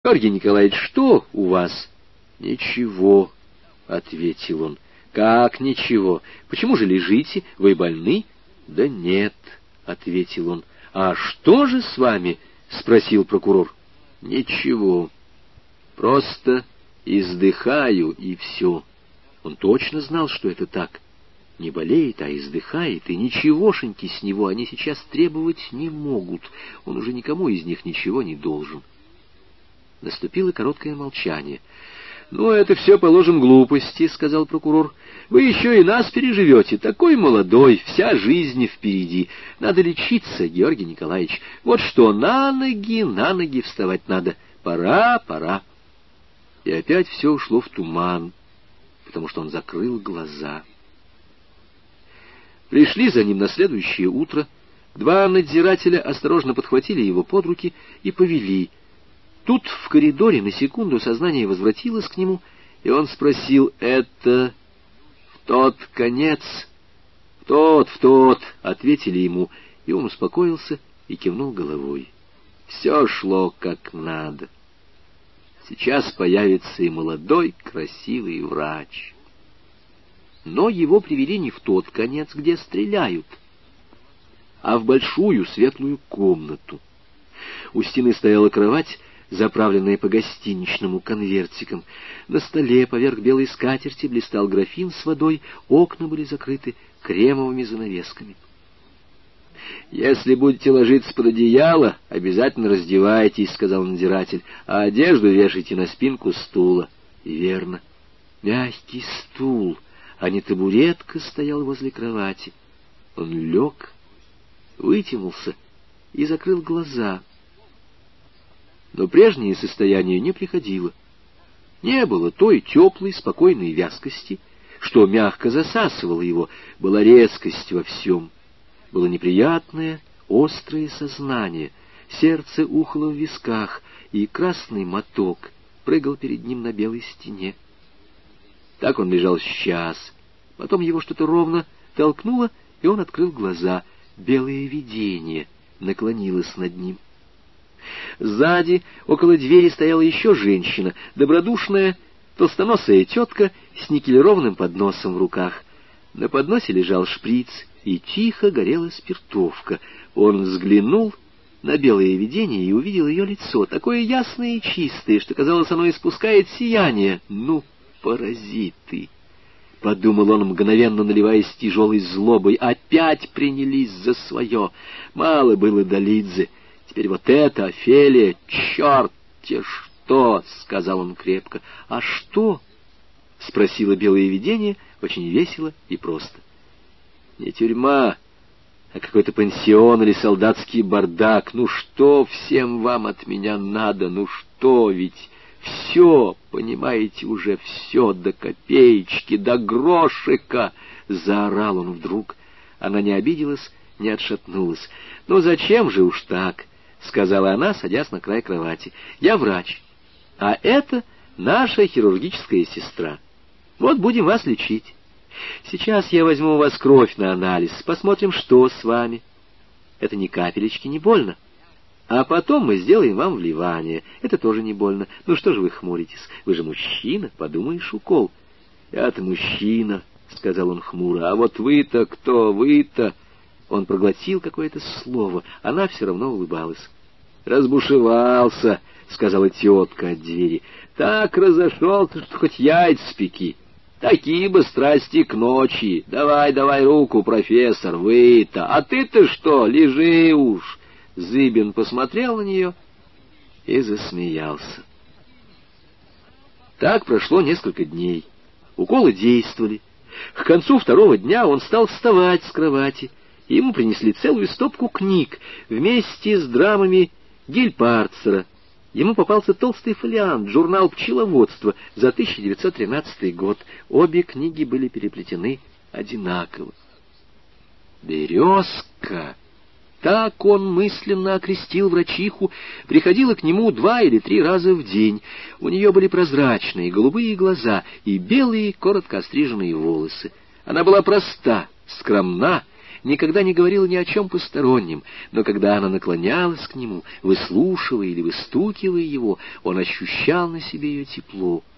— Георгий Николаевич, что у вас? — Ничего, — ответил он. — Как ничего? Почему же лежите? Вы больны? — Да нет, — ответил он. — А что же с вами? — спросил прокурор. — Ничего. Просто издыхаю, и все. Он точно знал, что это так. Не болеет, а издыхает, и ничегошеньки с него они сейчас требовать не могут. Он уже никому из них ничего не должен. Наступило короткое молчание. «Ну, это все, положим, глупости», — сказал прокурор. «Вы еще и нас переживете. Такой молодой, вся жизнь впереди. Надо лечиться, Георгий Николаевич. Вот что, на ноги, на ноги вставать надо. Пора, пора». И опять все ушло в туман, потому что он закрыл глаза. Пришли за ним на следующее утро. Два надзирателя осторожно подхватили его под руки и повели — Тут в коридоре на секунду сознание возвратилось к нему, и он спросил, «Это в тот конец?» «В тот, в тот», — ответили ему, и он успокоился и кивнул головой. Все шло как надо. Сейчас появится и молодой, красивый врач. Но его привели не в тот конец, где стреляют, а в большую светлую комнату. У стены стояла кровать, заправленные по гостиничному конвертикам. На столе поверх белой скатерти блистал графин с водой, окна были закрыты кремовыми занавесками. «Если будете ложиться под одеяло, обязательно раздевайтесь», — сказал надзиратель, «а одежду вешайте на спинку стула». Верно, мягкий стул, а не табуретка, стоял возле кровати. Он лег, вытянулся и закрыл глаза — но прежнее состояние не приходило. Не было той теплой, спокойной вязкости, что мягко засасывало его, была резкость во всем. Было неприятное, острое сознание, сердце ухало в висках, и красный моток прыгал перед ним на белой стене. Так он лежал сейчас. Потом его что-то ровно толкнуло, и он открыл глаза. Белое видение наклонилось над ним. — Сзади, около двери, стояла еще женщина, добродушная, толстоносая тетка с никелированным подносом в руках. На подносе лежал шприц, и тихо горела спиртовка. Он взглянул на белое видение и увидел ее лицо, такое ясное и чистое, что, казалось, оно испускает сияние. «Ну, паразиты!» — подумал он, мгновенно наливаясь тяжелой злобой. «Опять принялись за свое! Мало было до Лидзы!» Теперь вот это, Офелия, черт-те что, — сказал он крепко. — А что? — спросила белое видение, очень весело и просто. — Не тюрьма, а какой-то пансион или солдатский бардак. Ну что всем вам от меня надо? Ну что, ведь все, понимаете, уже все до копеечки, до грошика! — заорал он вдруг. Она не обиделась, не отшатнулась. «Ну зачем же уж так? — сказала она, садясь на край кровати. «Я врач, а это наша хирургическая сестра. Вот будем вас лечить. Сейчас я возьму у вас кровь на анализ, посмотрим, что с вами. Это ни капелечки не больно. А потом мы сделаем вам вливание. Это тоже не больно. Ну что же вы хмуритесь? Вы же мужчина, подумаешь, укол. Я-то мужчина, — сказал он хмуро. А вот вы-то кто, вы-то... Он проглотил какое-то слово, она все равно улыбалась. «Разбушевался», — сказала тетка от двери. «Так разошелся, что хоть яйца спеки. Такие бы страсти к ночи. Давай, давай руку, профессор, вы-то. А ты-то что, лежи уж». Зыбин посмотрел на нее и засмеялся. Так прошло несколько дней. Уколы действовали. К концу второго дня он стал вставать с кровати — ему принесли целую стопку книг вместе с драмами Гильпарцера. Ему попался толстый фолиант, журнал «Пчеловодство» за 1913 год. Обе книги были переплетены одинаково. «Березка!» Так он мысленно окрестил врачиху, приходила к нему два или три раза в день. У нее были прозрачные голубые глаза и белые коротко остриженные волосы. Она была проста, скромна, никогда не говорила ни о чем постороннем, но когда она наклонялась к нему, выслушивая или выстукивая его, он ощущал на себе ее тепло —